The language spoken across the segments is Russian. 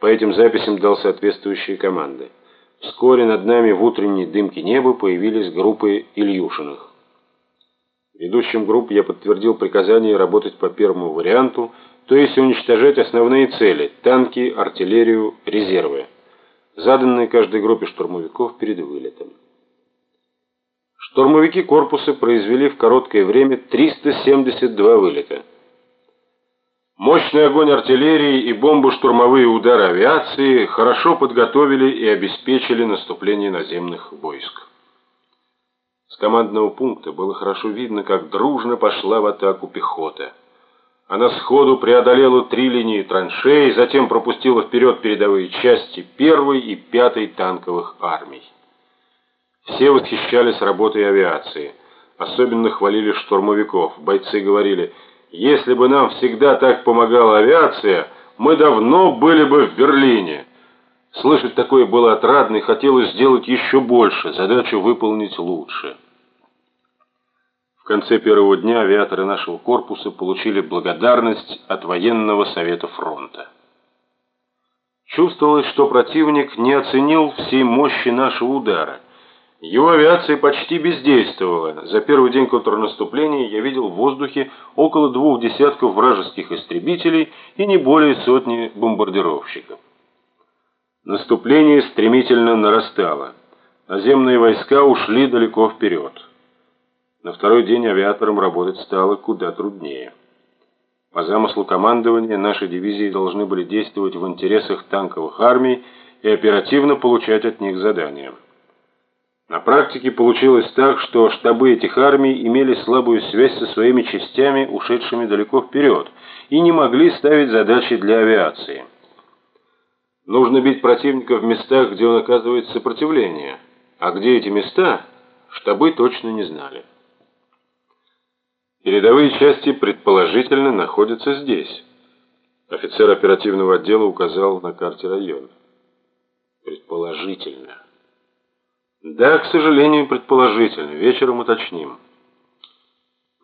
По этим записям дал соответствующие команды. Вскоре над нами в утренней дымке неба появились группы Ильюшиных. Ведущим групп я подтвердил приказание работать по первому варианту, то есть уничтожать основные цели – танки, артиллерию, резервы, заданные каждой группе штурмовиков перед вылетом. Штурмовики корпуса произвели в короткое время 372 вылета. Мощный огонь артиллерии и бомбо-штурмовые удары авиации хорошо подготовили и обеспечили наступление наземных войск. С командного пункта было хорошо видно, как дружно пошла в атаку пехота. Она сходу преодолела три линии траншей, затем пропустила вперед передовые части первой и пятой танковых армий. Все восхищались работой авиации. Особенно хвалили штурмовиков. Бойцы говорили, если бы нам всегда так помогала авиация, мы давно были бы в Берлине. Слышать такое было отрадно и хотелось сделать еще больше, задачу выполнить лучше. В конце первого дня авиаторы нашего корпуса получили благодарность от военного совета фронта. Чувствовалось, что противник не оценил всей мощи нашего удара – его авиация почти бездействовала. За первый день контрнаступления я видел в воздухе около двух десятков вражеских истребителей и не более сотни бомбардировщиков. Наступление стремительно нарастало. Наземные войска ушли далеко вперед. На второй день авиаторам работать стало куда труднее. По замыслу командования наши дивизии должны были действовать в интересах танковых армий и оперативно получать от них задания. На практике получилось так, что штабы этих армий имели слабую связь со своими частями, ушедшими далеко вперед, и не могли ставить задачи для авиации. Нужно бить противника в местах, где он оказывает сопротивление, а где эти места, штабы точно не знали. Передовые части предположительно находятся здесь. Офицер оперативного отдела указал на карте район. Предположительно. Да, к сожалению, предположительно. Вечером уточним.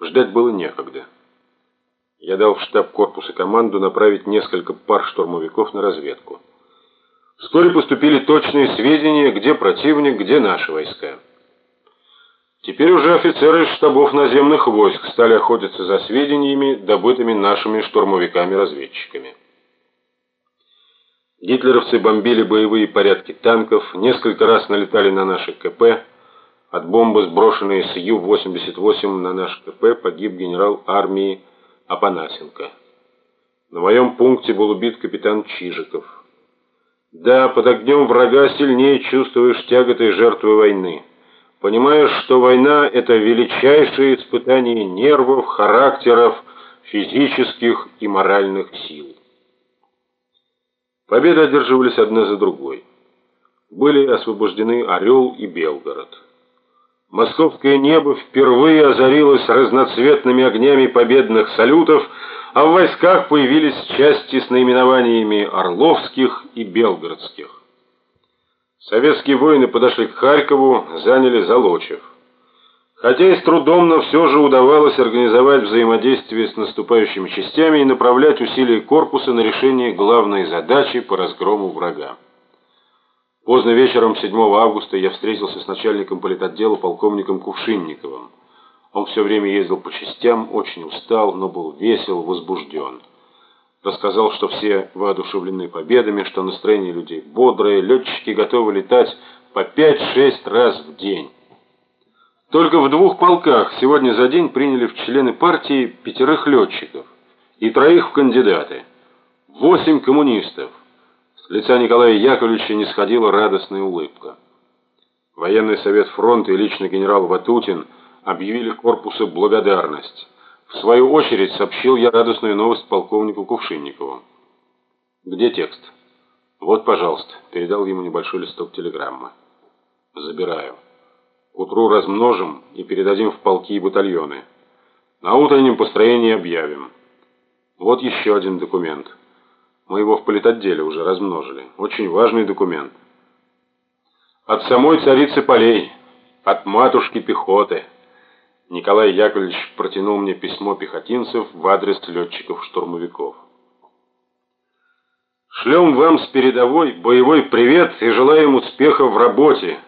Ждать было некогда. Я дал в штаб корпуса команду направить несколько пар штурмовиков на разведку. Вскоре поступили точные сведения, где противник, где наши войска. Теперь уже офицеры штабов наземных войск стали охотиться за сведениями, добытыми нашими штурмовиками-разведчиками. Гитлеровцы бомбили боевые порядки танков, несколько раз налетали на наши КП. От бомбы, сброшенной с Ю-88 на наш КП, погиб генерал армии Апанасенко. На моем пункте был убит капитан Чижиков. Да, под огнем врага сильнее чувствуешь тяготы жертвы войны. Понимаешь, что война – это величайшее испытание нервов, характеров, физических и моральных сил. Победы одерживались одна за другой. Были освобождены Орел и Белгород. Московское небо впервые озарилось разноцветными огнями победных салютов, а в войсках появились части с наименованиями Орловских и Белгородских. Советские воины подошли к Харькову, заняли Залочев. Хотя и с трудом, но все же удавалось организовать взаимодействие с наступающими частями и направлять усилия корпуса на решение главной задачи по разгрому врага. Поздно вечером 7 августа я встретился с начальником политотдела полковником Кувшинниковым. Он все время ездил по частям, очень устал, но был весел, возбужден. Рассказал, что все воодушевлены победами, что настроение людей бодрое, летчики готовы летать по 5-6 раз в день. Только в двух полках сегодня за день приняли в члены партии пятерых летчиков и троих в кандидаты. Восемь коммунистов. С лица Николая Яковлевича не сходила радостная улыбка. Военный совет фронта и лично генерал Ватутин объявили корпусу благодарность. В свою очередь сообщил я радостную новость полковнику Кувшинникову. «Где текст?» «Вот, пожалуйста», — передал ему небольшой листок телеграммы. «Забираю». К утру размножим и передадим в полки и батальоны. На утреннем построении объявим. Вот еще один документ. Мы его в политотделе уже размножили. Очень важный документ. От самой царицы полей, от матушки пехоты. Николай Яковлевич протянул мне письмо пехотинцев в адрес летчиков-штурмовиков. Шлем вам с передовой боевой привет и желаем успехов в работе.